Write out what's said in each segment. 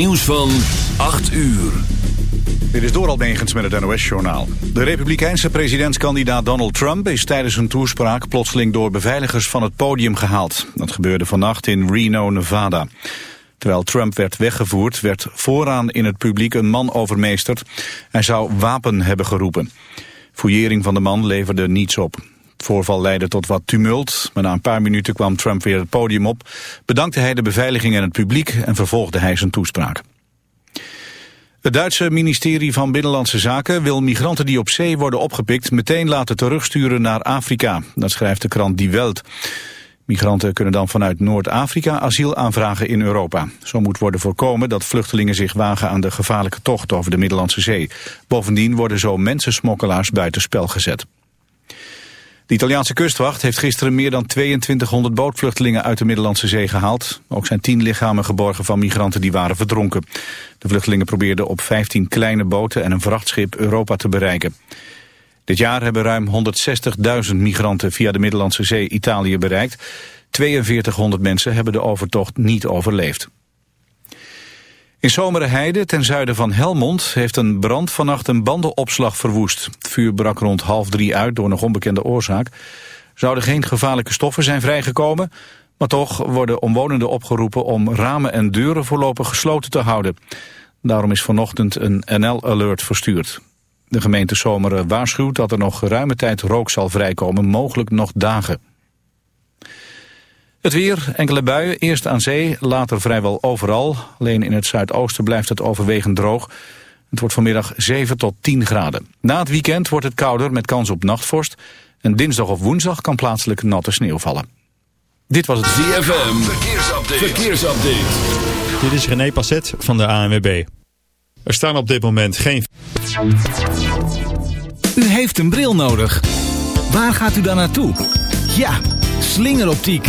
Nieuws van 8 uur. Dit is door Almegens met het NOS-journaal. De republikeinse presidentskandidaat Donald Trump is tijdens een toespraak plotseling door beveiligers van het podium gehaald. Dat gebeurde vannacht in Reno, Nevada. Terwijl Trump werd weggevoerd, werd vooraan in het publiek een man overmeesterd. Hij zou wapen hebben geroepen. Fouillering van de man leverde niets op. Het voorval leidde tot wat tumult, maar na een paar minuten kwam Trump weer het podium op, bedankte hij de beveiliging en het publiek en vervolgde hij zijn toespraak. Het Duitse ministerie van Binnenlandse Zaken wil migranten die op zee worden opgepikt meteen laten terugsturen naar Afrika. Dat schrijft de krant Die Welt. Migranten kunnen dan vanuit Noord-Afrika asiel aanvragen in Europa. Zo moet worden voorkomen dat vluchtelingen zich wagen aan de gevaarlijke tocht over de Middellandse Zee. Bovendien worden zo mensensmokkelaars buitenspel gezet. De Italiaanse kustwacht heeft gisteren meer dan 2200 bootvluchtelingen uit de Middellandse Zee gehaald. Ook zijn 10 lichamen geborgen van migranten die waren verdronken. De vluchtelingen probeerden op 15 kleine boten en een vrachtschip Europa te bereiken. Dit jaar hebben ruim 160.000 migranten via de Middellandse Zee Italië bereikt. 4200 mensen hebben de overtocht niet overleefd. In Zomereheide, ten zuiden van Helmond, heeft een brand vannacht een bandenopslag verwoest. Het vuur brak rond half drie uit door nog onbekende oorzaak. Zouden geen gevaarlijke stoffen zijn vrijgekomen, maar toch worden omwonenden opgeroepen om ramen en deuren voorlopig gesloten te houden. Daarom is vanochtend een NL-alert verstuurd. De gemeente Zomeren waarschuwt dat er nog geruime tijd rook zal vrijkomen, mogelijk nog dagen. Het weer, enkele buien, eerst aan zee, later vrijwel overal. Alleen in het zuidoosten blijft het overwegend droog. Het wordt vanmiddag 7 tot 10 graden. Na het weekend wordt het kouder met kans op nachtvorst. En dinsdag of woensdag kan plaatselijk natte sneeuw vallen. Dit was het ZFM, verkeersupdate. verkeersupdate. Dit is René Passet van de ANWB. Er staan op dit moment geen... U heeft een bril nodig. Waar gaat u dan naartoe? Ja, slingeroptiek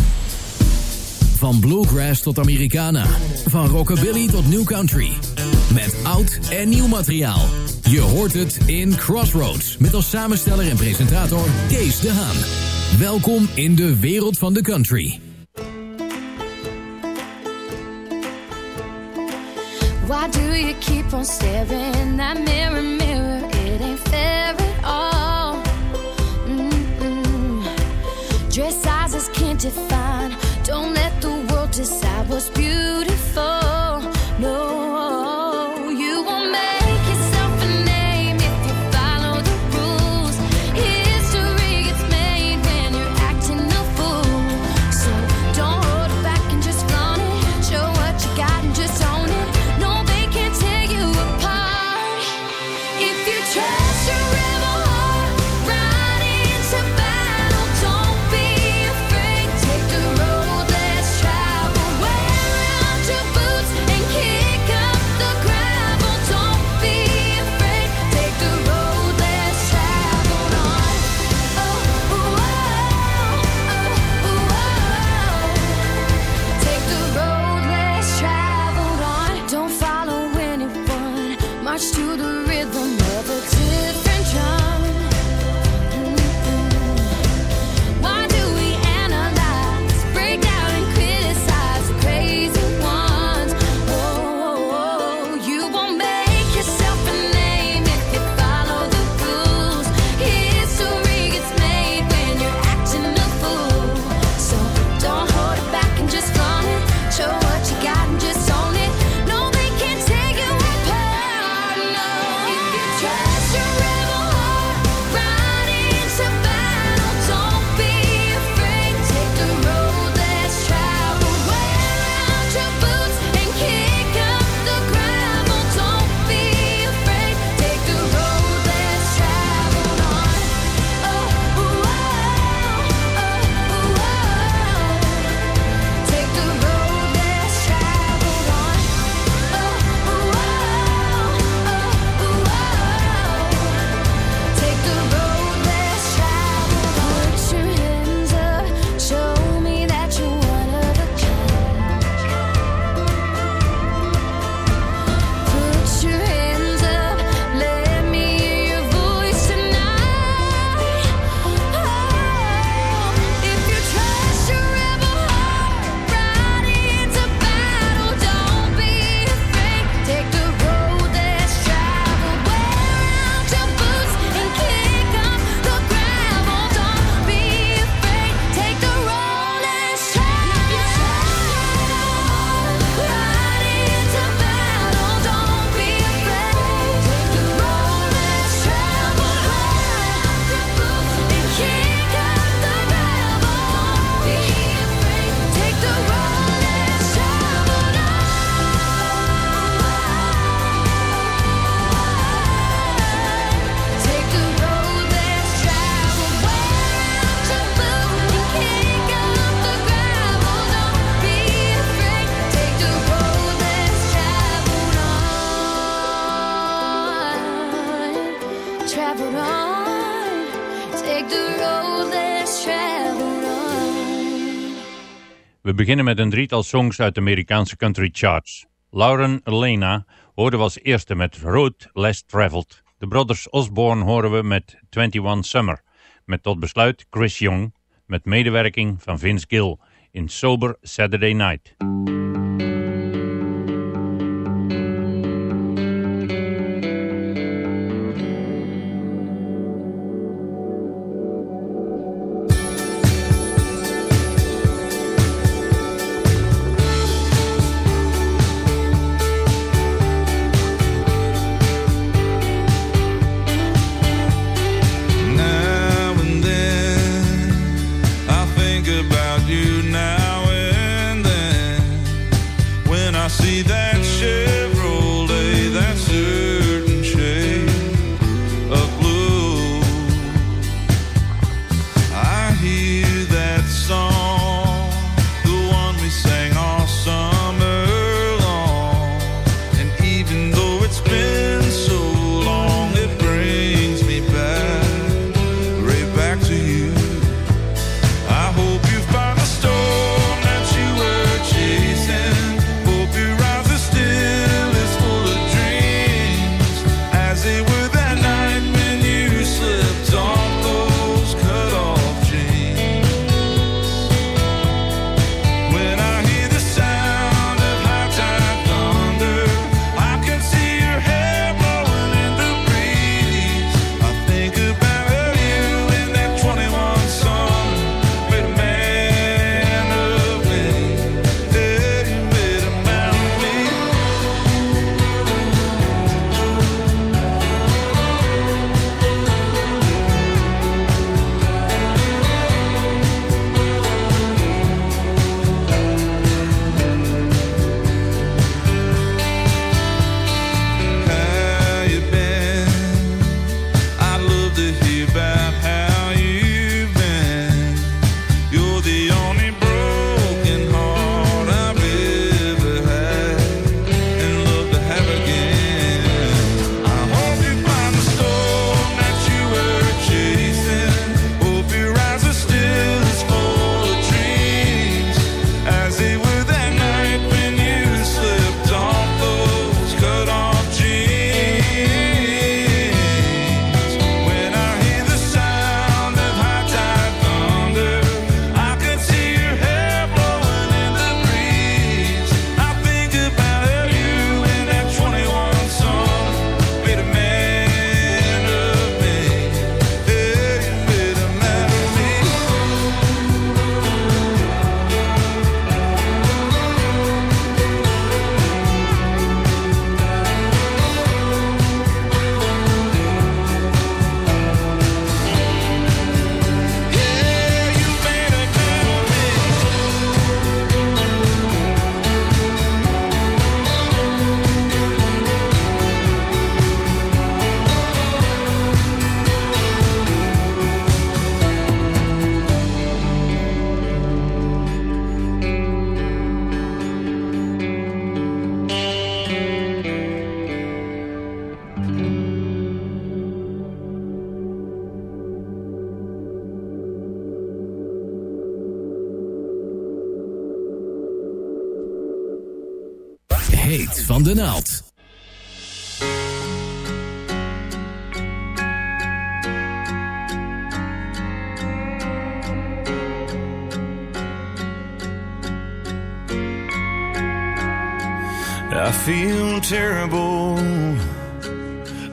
Van bluegrass tot Americana. Van rockabilly tot new country. Met oud en nieuw materiaal. Je hoort het in Crossroads. Met als samensteller en presentator Kees de Haan. Welkom in de wereld van de country. Why do you keep on staring that mirror? It ain't fair at all. Dress sizes can't define. Don't decide what's beautiful. We beginnen met een drietal songs uit de Amerikaanse country charts. Lauren Elena hoorden we als eerste met Road Less Traveled. De Brothers Osborne horen we met 21 Summer. Met tot besluit Chris Young met medewerking van Vince Gill in Sober Saturday Night. heet van de naald. I feel terrible.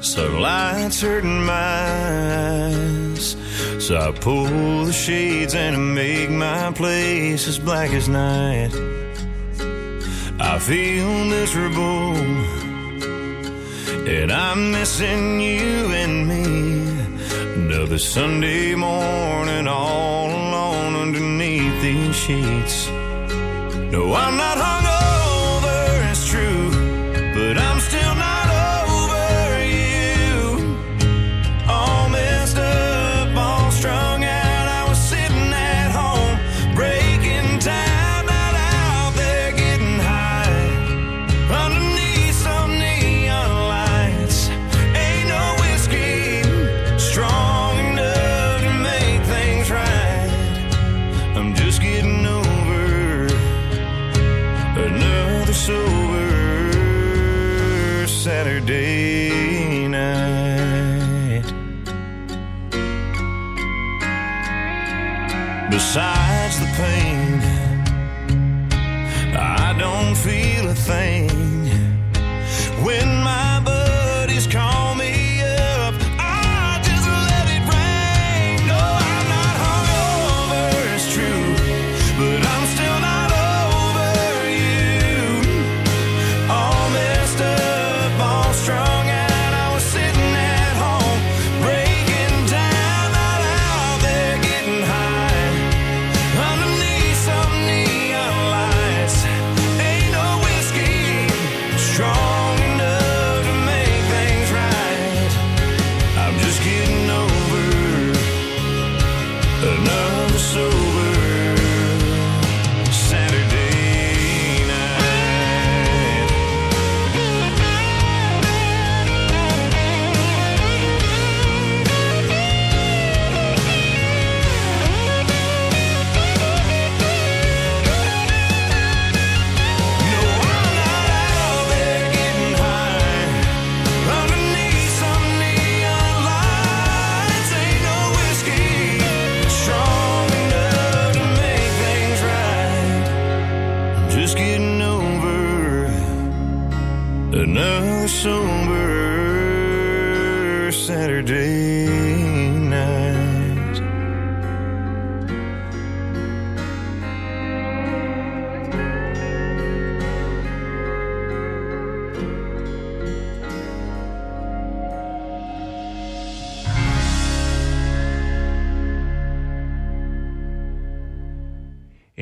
So lights hurting my eyes. So I pull the shades and I make my place as black as night. I feel miserable, and I'm missing you and me. Another Sunday morning, all alone underneath these sheets. No, I'm not hung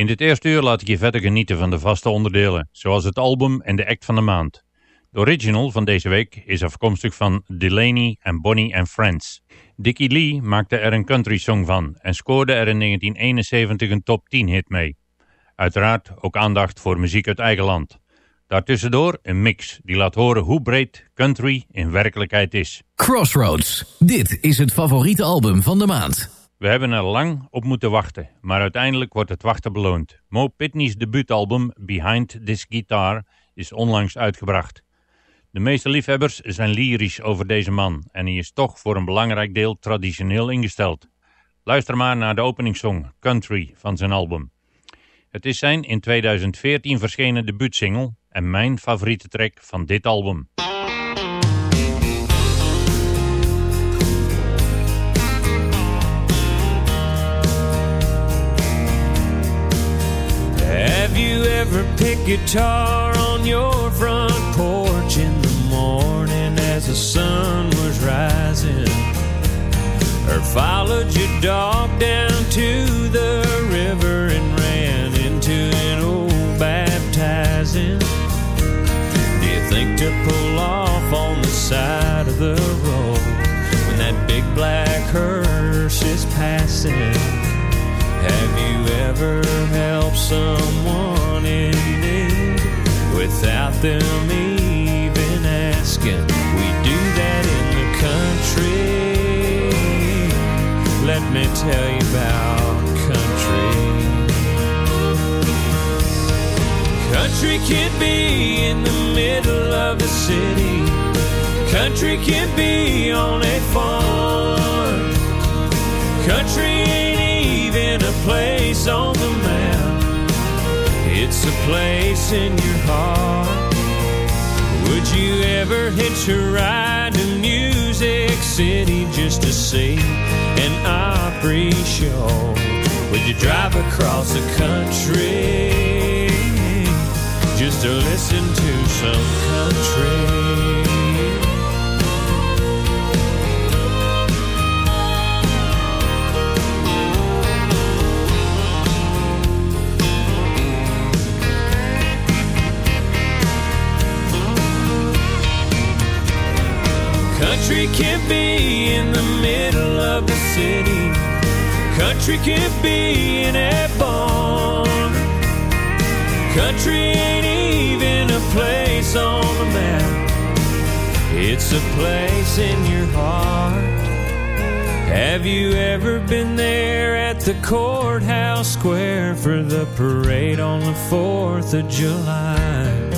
In dit eerste uur laat ik je verder genieten van de vaste onderdelen, zoals het album en de act van de maand. De original van deze week is afkomstig van Delaney en Bonnie and Friends. Dickie Lee maakte er een country song van en scoorde er in 1971 een top 10 hit mee. Uiteraard ook aandacht voor muziek uit eigen land. Daartussendoor een mix die laat horen hoe breed country in werkelijkheid is. Crossroads. Dit is het favoriete album van de maand. We hebben er lang op moeten wachten, maar uiteindelijk wordt het wachten beloond. Mo Pitney's debuutalbum Behind This Guitar is onlangs uitgebracht. De meeste liefhebbers zijn lyrisch over deze man en hij is toch voor een belangrijk deel traditioneel ingesteld. Luister maar naar de openingssong Country van zijn album. Het is zijn in 2014 verschenen debuutsingle en mijn favoriete track van dit album. Have you ever picked guitar on your front porch in the morning as the sun was rising? Or followed your dog down to the river and ran into an old baptizing? Do you think to pull off on the side of the road when that big black hearse is passing? Have you ever helped someone in need without them even asking? We do that in the country. Let me tell you about country. Country can be in the middle of the city. Country can be on a farm. Country a place on the map. It's a place in your heart. Would you ever hitch a ride to Music City just to see an Opry show? Would you drive across the country just to listen to some? Country in the middle of the city. Country can be in a barn. Country ain't even a place on the map. It's a place in your heart. Have you ever been there at the courthouse square for the parade on the 4th of July?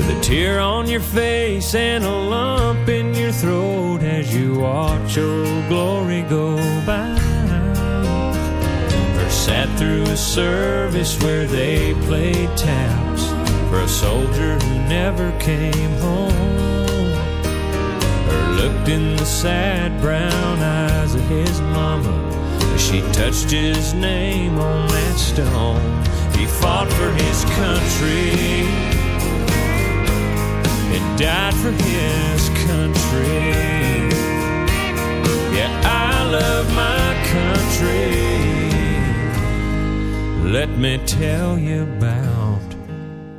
With a tear on your face and a lump in your throat as you watch old glory go by. Or sat through a service where they played taps for a soldier who never came home. Or looked in the sad brown eyes of his mama as she touched his name on that stone. He fought for his country died for his country. Yeah, I love my country. Let me tell you about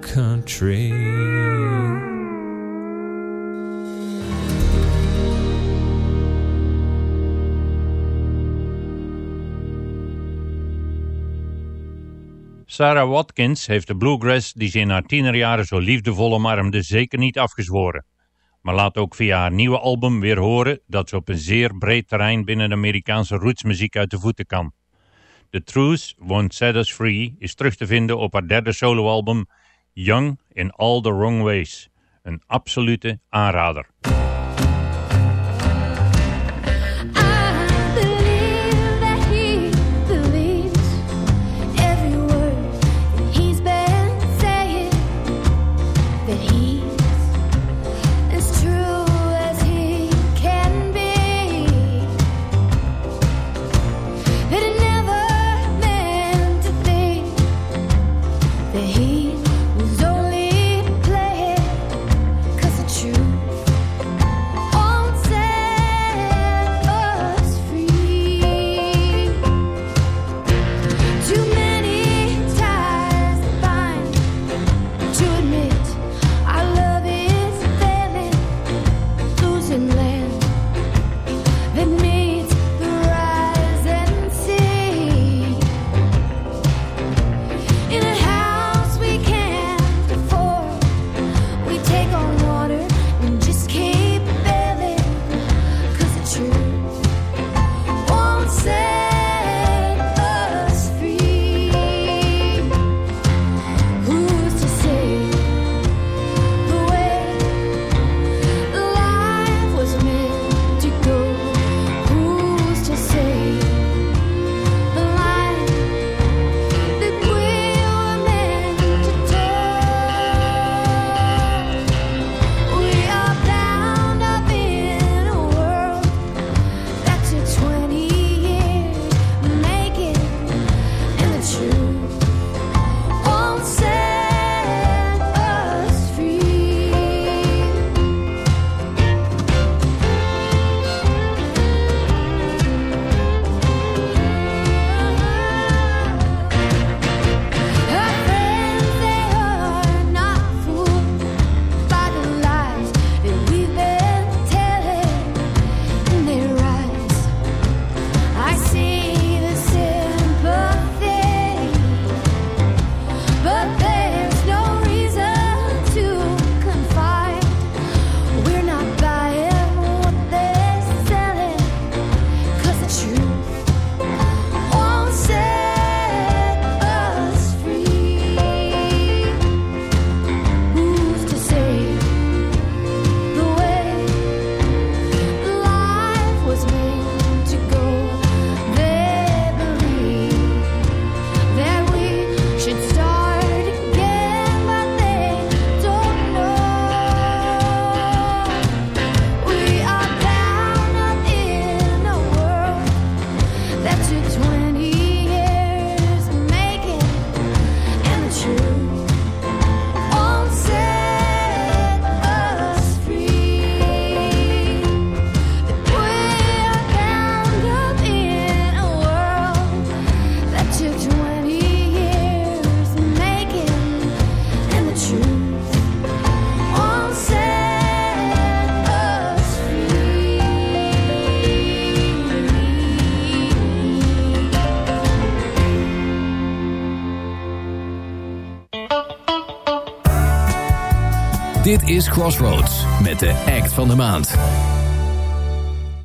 country. Sarah Watkins heeft de bluegrass die ze in haar tienerjaren zo liefdevol omarmde zeker niet afgezworen. Maar laat ook via haar nieuwe album weer horen dat ze op een zeer breed terrein binnen de Amerikaanse rootsmuziek uit de voeten kan. The Truth Won't Set Us Free is terug te vinden op haar derde soloalbum Young in All the Wrong Ways. Een absolute aanrader. Is Crossroads met de act van de maand.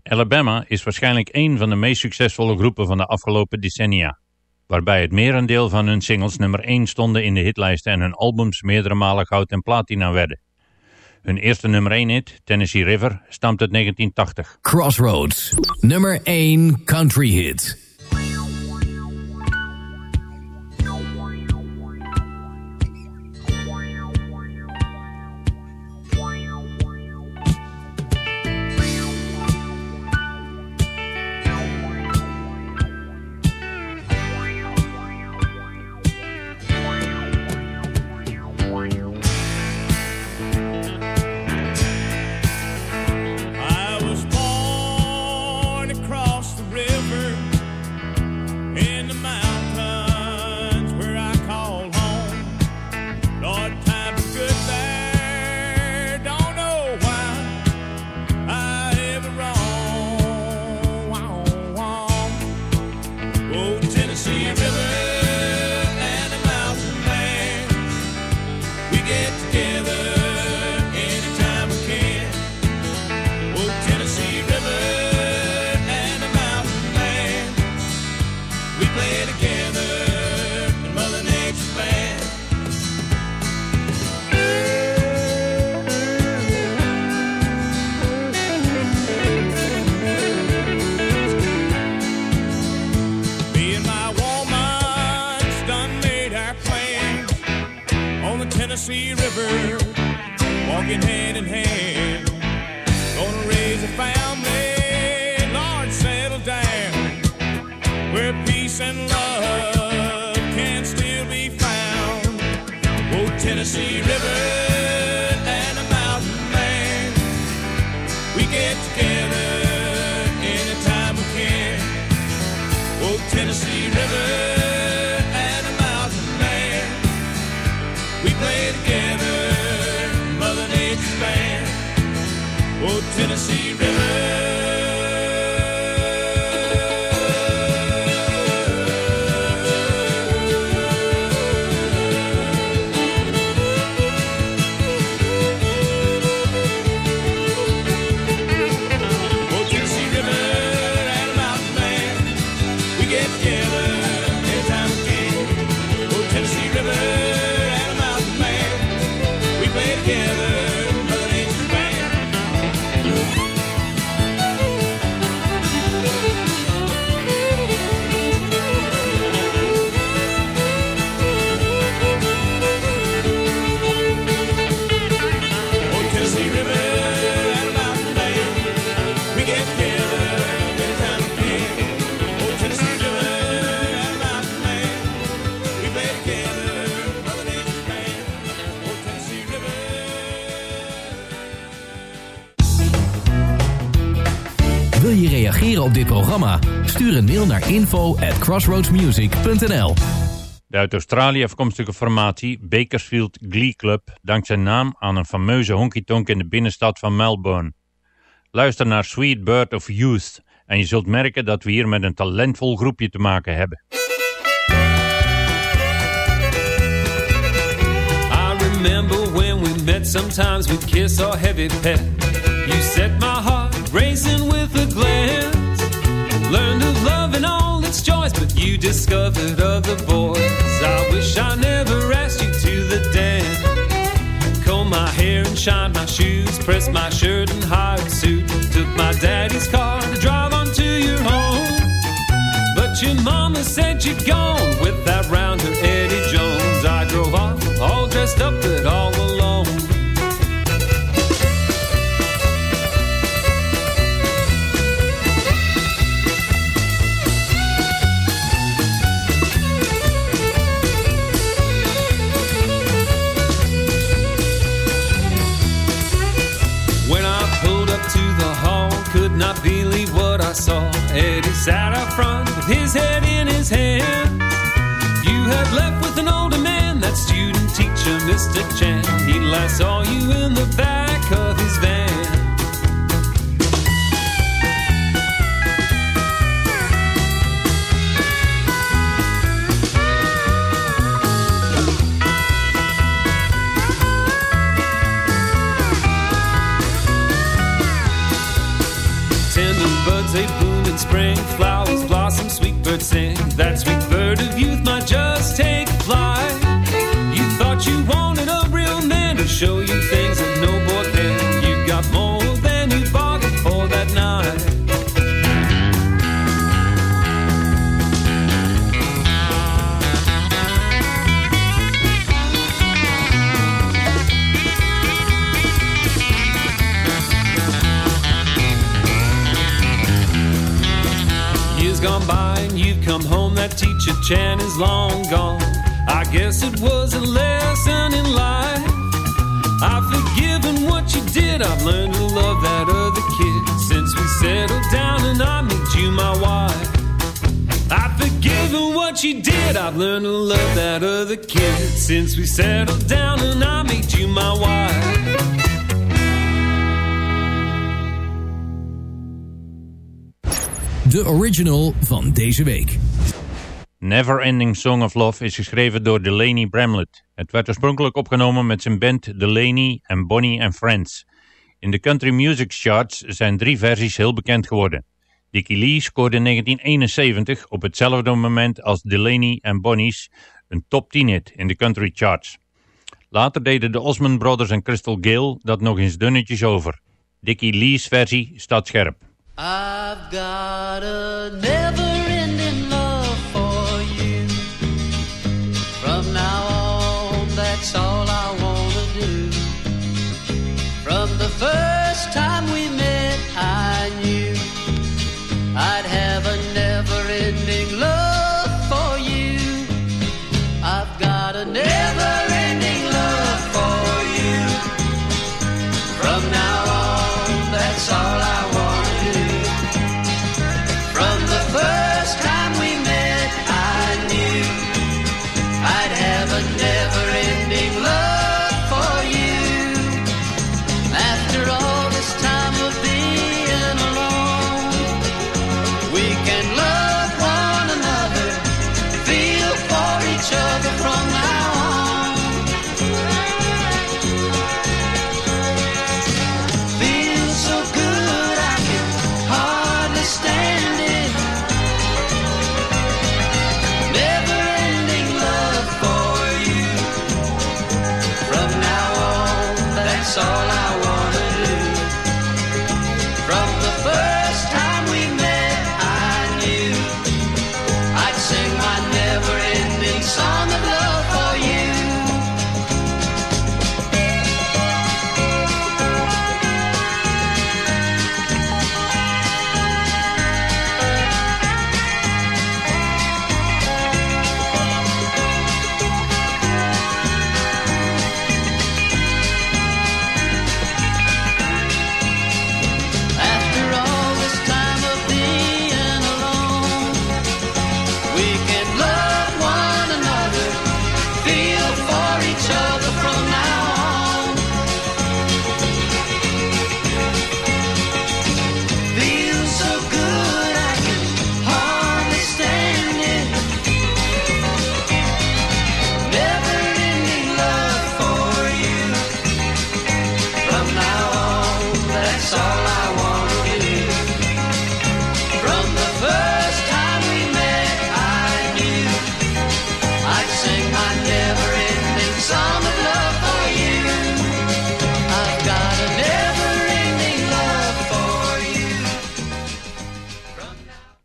Alabama is waarschijnlijk een van de meest succesvolle groepen van de afgelopen decennia. waarbij het merendeel van hun singles nummer 1 stonden in de hitlijsten en hun albums meerdere malen goud en platina werden. Hun eerste nummer 1 hit, Tennessee River, stamt uit 1980. Crossroads, nummer 1 country hit. We get together anytime we can. Oh, Tennessee River and a mountain man, we play together, Mother Nature's band. Oh, Tennessee reageren op dit programma? Stuur een mail naar info at crossroadsmusic.nl De uit Australië afkomstige formatie Bakersfield Glee Club dankt zijn naam aan een fameuze honky-tonk in de binnenstad van Melbourne. Luister naar Sweet Bird of Youth en je zult merken dat we hier met een talentvol groepje te maken hebben. I remember when we met, sometimes we'd kiss or heavy pet. You set my heart racing with a glance. Learned of love and all its joys, but you discovered other boys. I wish I never asked you to the dance. Comb my hair and shine my shoes, press my shirt and hired suit. Took my daddy's car to drive on to your home. But your mama said you'd gone with that rounder Eddie Jones. I drove off, all dressed up sat up front with his head in his hands. You had left with an older man, that student teacher, Mr. Chan. He last saw you in the back of his van. spring Flowers blossom, sweet birds sing. That sweet bird of youth might just take flight. You thought you wanted a real man to show you home, that teacher Chan is long gone. I guess it was a lesson in life. I've forgiven what you did, I've learned to love that other kid. Since we settled down and I made you my wife. I've forgiven what you did, I've learned to love that other kid. Since we settled down and I made you my wife. De original van deze week. Never Ending Song of Love is geschreven door Delaney Bramlett. Het werd oorspronkelijk opgenomen met zijn band Delaney and Bonnie and Friends. In de country music charts zijn drie versies heel bekend geworden. Dickie Lee scoorde in 1971 op hetzelfde moment als Delaney and Bonnie's een top 10 hit in de country charts. Later deden de Osmond Brothers en Crystal Gale dat nog eens dunnetjes over. Dickie Lee's versie staat scherp. I've got a never-ending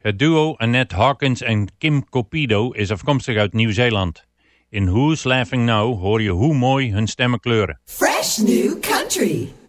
duo Annette Hawkins en Kim Copido is afkomstig uit Nieuw-Zeeland. In Who's Laughing Now hoor je hoe mooi hun stemmen kleuren. Fresh new country.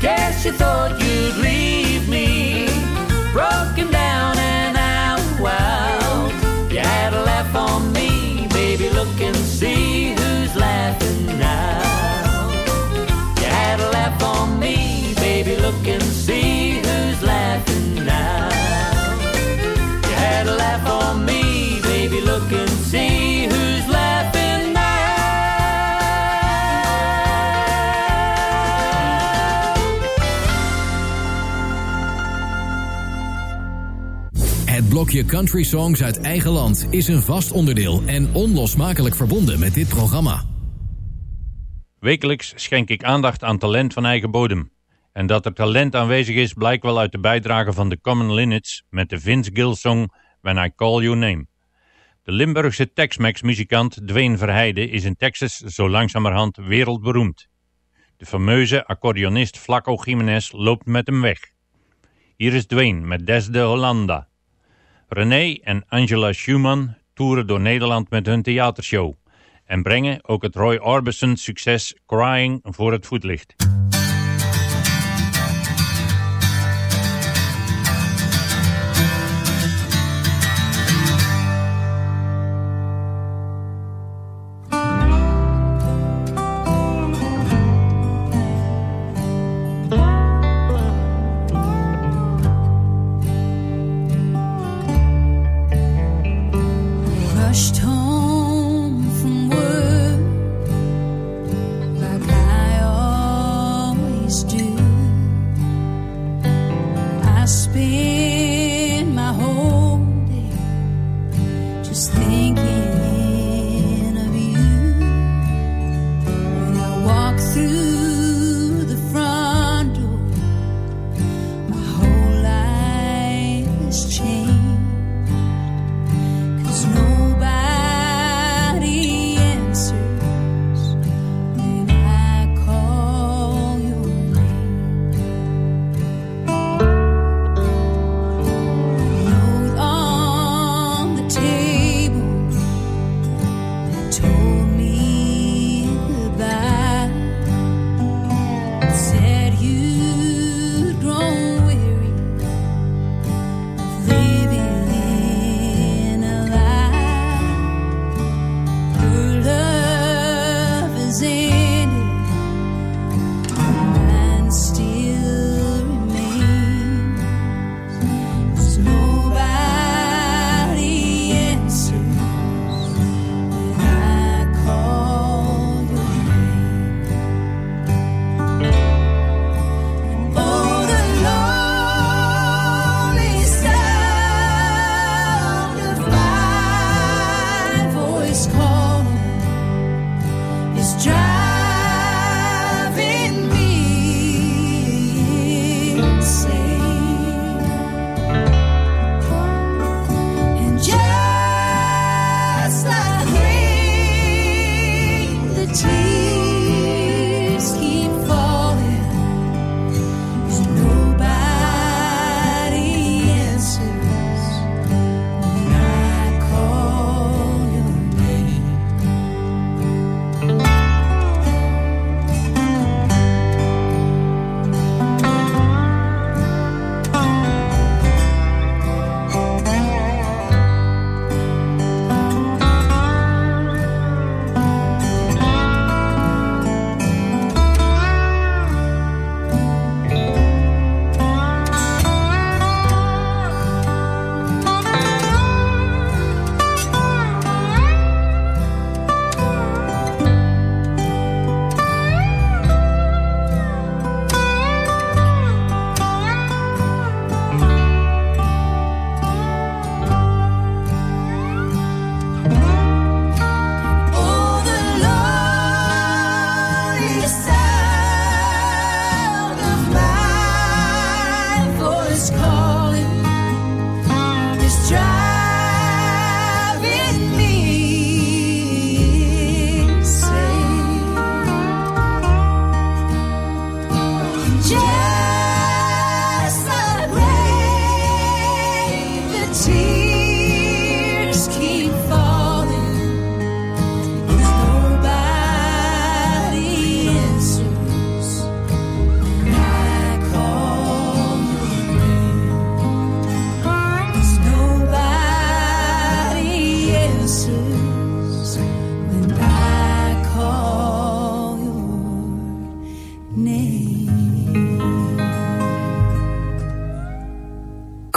Guess you thought you'd leave me broken down and out wild. You had a laugh on me, baby. Look and see who's laughing now. You had a laugh on me, baby. Look and see blokje country songs uit eigen land is een vast onderdeel en onlosmakelijk verbonden met dit programma. Wekelijks schenk ik aandacht aan talent van eigen bodem. En dat er talent aanwezig is blijkt wel uit de bijdrage van de Common Linnets met de Vince Gill song When I Call Your Name. De Limburgse Tex-Mex muzikant Dwayne Verheide is in Texas zo langzamerhand wereldberoemd. De fameuze accordeonist Flaco Jiménez loopt met hem weg. Hier is Dwayne met Des de Hollanda. René en Angela Schumann toeren door Nederland met hun theatershow en brengen ook het Roy Orbison succes Crying voor het voetlicht.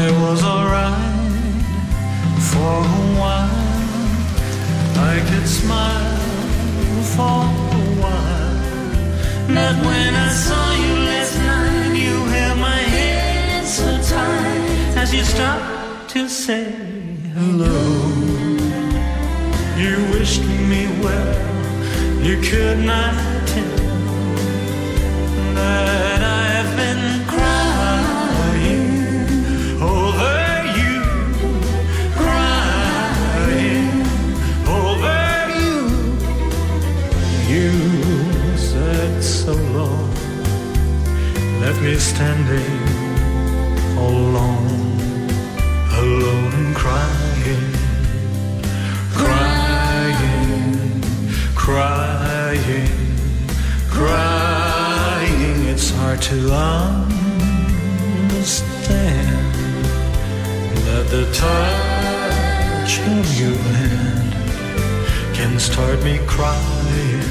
I was alright for a while. I could smile for a while. Not when I saw you last night, you held my head so tight as you stopped to say hello. You wished me well, you could not tell that. is standing alone, alone and crying, crying, crying, crying. It's hard to understand that the touch of your hand can start me crying.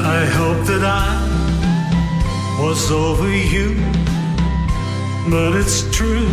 I hope that I was over you, but it's true,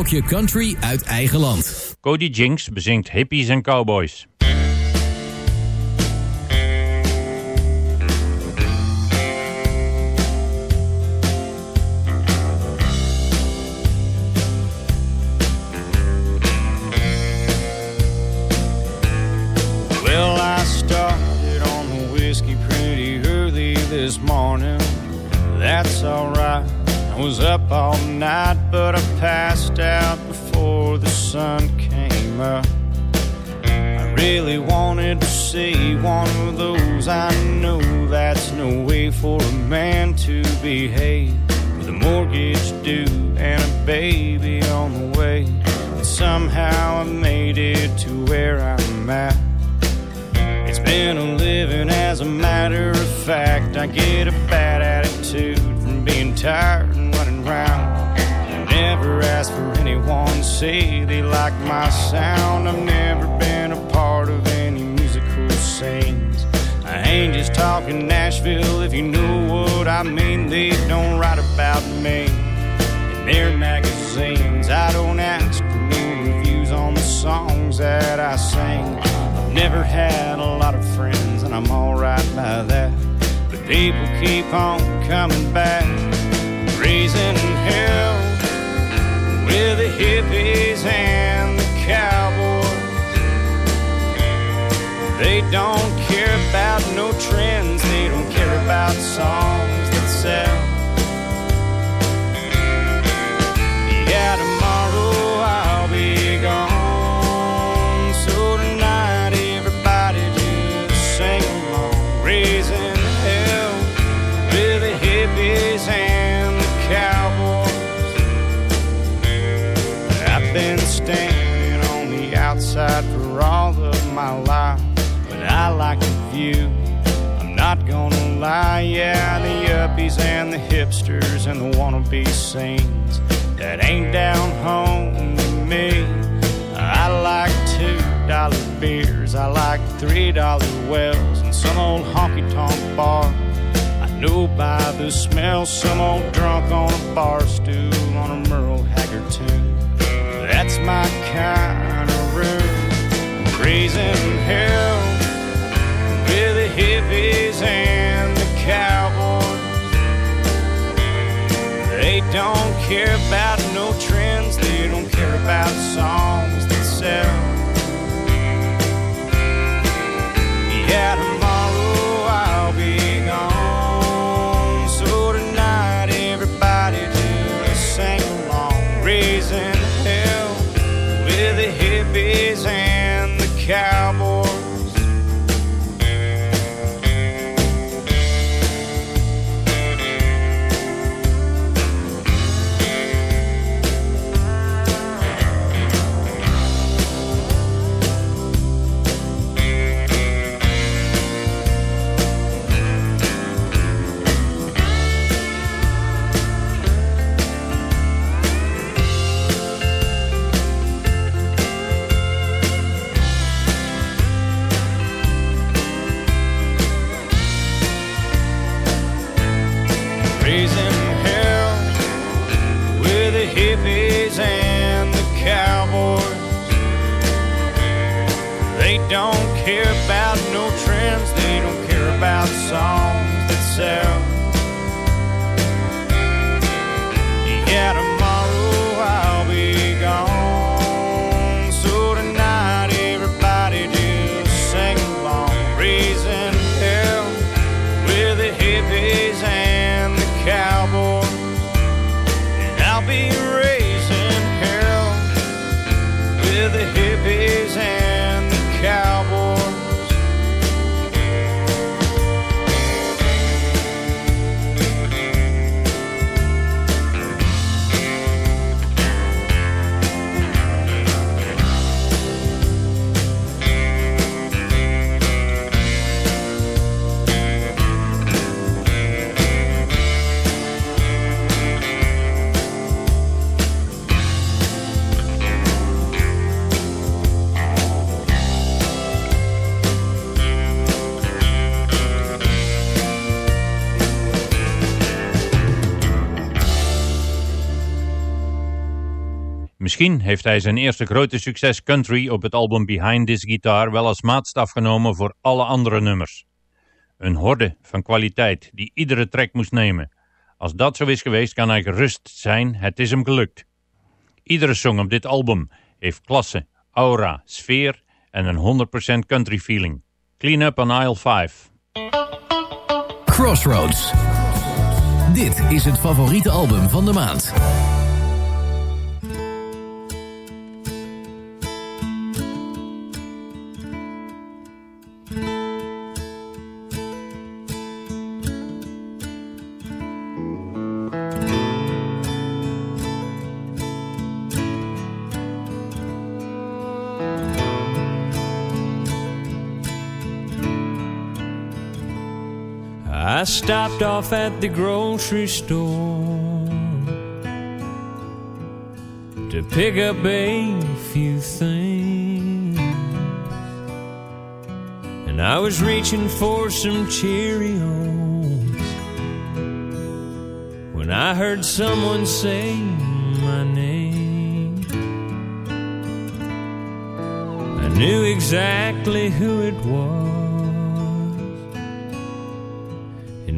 blokje Country uit eigen land. Cody Jinks bezingt hippies en cowboys. Was up all night, but I passed out before the sun came up. I really wanted to see one of those. I know that's no way for a man to behave. With a mortgage due and a baby on the way. And somehow I made it to where I'm at. It's been a living as a matter of fact. I get a bad attitude from being tired I never ask for anyone to say they like my sound. I've never been a part of any musical scenes. I ain't just talking Nashville if you know what I mean. They don't write about me in their magazines. I don't ask for new reviews on the songs that I sing. I've never had a lot of friends, and I'm alright by that. But people keep on coming back, raising hell with the hippies and the cowboys. They don't care about no trends, they don't care about songs that sell. My life, but I like the view. I'm not gonna lie, yeah, the yuppies and the hipsters and the wannabe scenes that ain't down home to me. I like two dollar beers, I like three dollar wells, and some old honky tonk bar. I know by the smell, some old drunk on a bar stool on a Merle Haggard tune. That's my kind hell with the hippies and the cowboys. They don't care about about songs that sell. Misschien heeft hij zijn eerste grote succes country op het album Behind This Guitar wel als maatstaf genomen voor alle andere nummers. Een horde van kwaliteit die iedere track moest nemen. Als dat zo is geweest kan hij gerust zijn, het is hem gelukt. Iedere song op dit album heeft klasse, aura, sfeer en een 100% country feeling. Clean Up on Aisle 5. Crossroads. Dit is het favoriete album van de maand. Stopped off at the grocery store to pick up a few things. And I was reaching for some Cheerios when I heard someone say my name. I knew exactly who it was.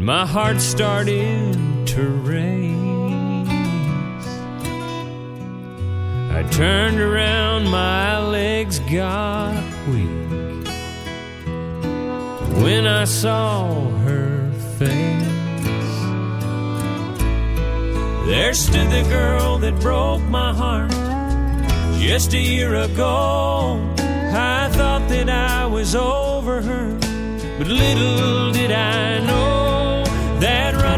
My heart started to race. I turned around, my legs got weak when I saw her face. There stood the girl that broke my heart just a year ago. I thought that I was over her, but little did I know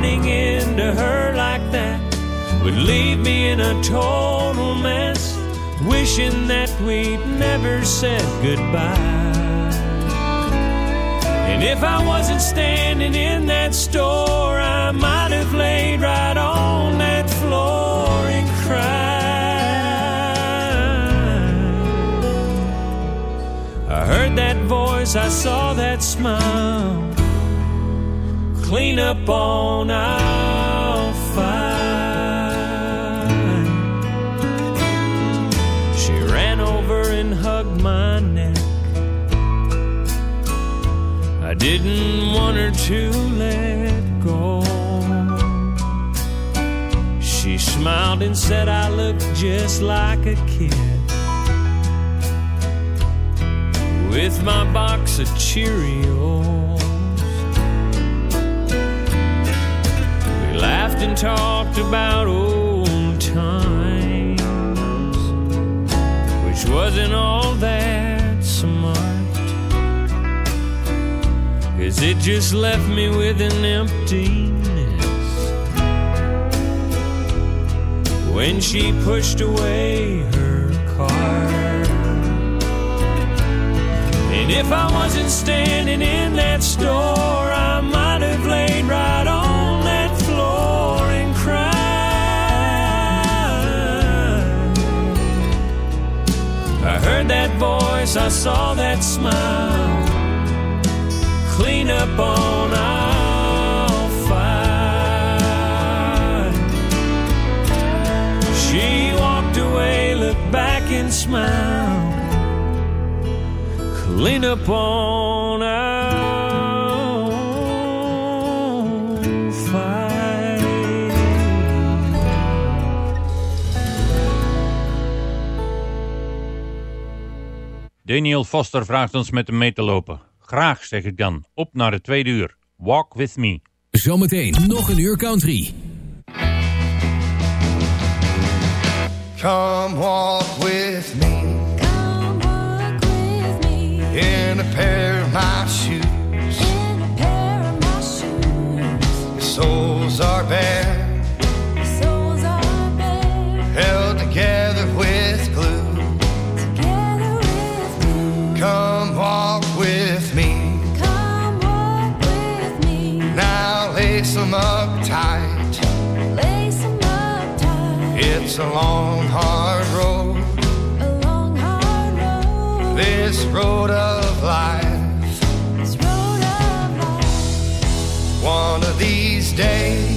running into her like that would leave me in a total mess, wishing that we'd never said goodbye. And if I wasn't standing in that store, I might have laid right on that floor and cried. I heard that voice, I saw that smile clean up on five. She ran over and hugged my neck. I didn't want her to let go. She smiled and said I looked just like a kid. With my box of Cheerios. And talked about old times, which wasn't all that smart. Cause it just left me with an emptiness when she pushed away her car. And if I wasn't standing in that store, I might have laid right heard that voice, I saw that smile. Clean up on aisle five. She walked away, looked back and smiled lean upon our Daniel Foster vraagt ons met hem mee te lopen. Graag, zeg ik dan. Op naar het tweede uur. Walk with me. Zometeen nog een uur country. Come walk with me. In a pair of my shoes. Souls are bare. It's a long, hard road. This road of life. One of these days,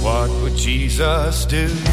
what would Jesus do?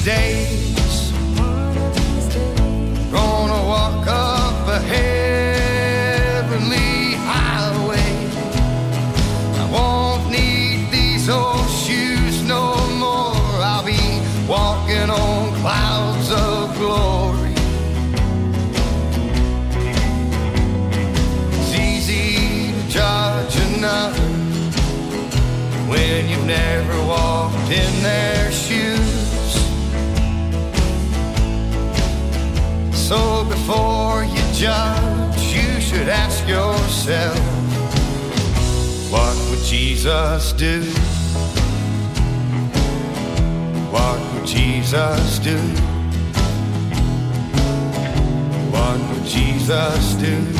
These days, gonna walk up a heavenly highway. I won't need these old shoes no more. I'll be walking on clouds of glory. It's easy to judge another when you've never judge, you should ask yourself, what would Jesus do? What would Jesus do? What would Jesus do?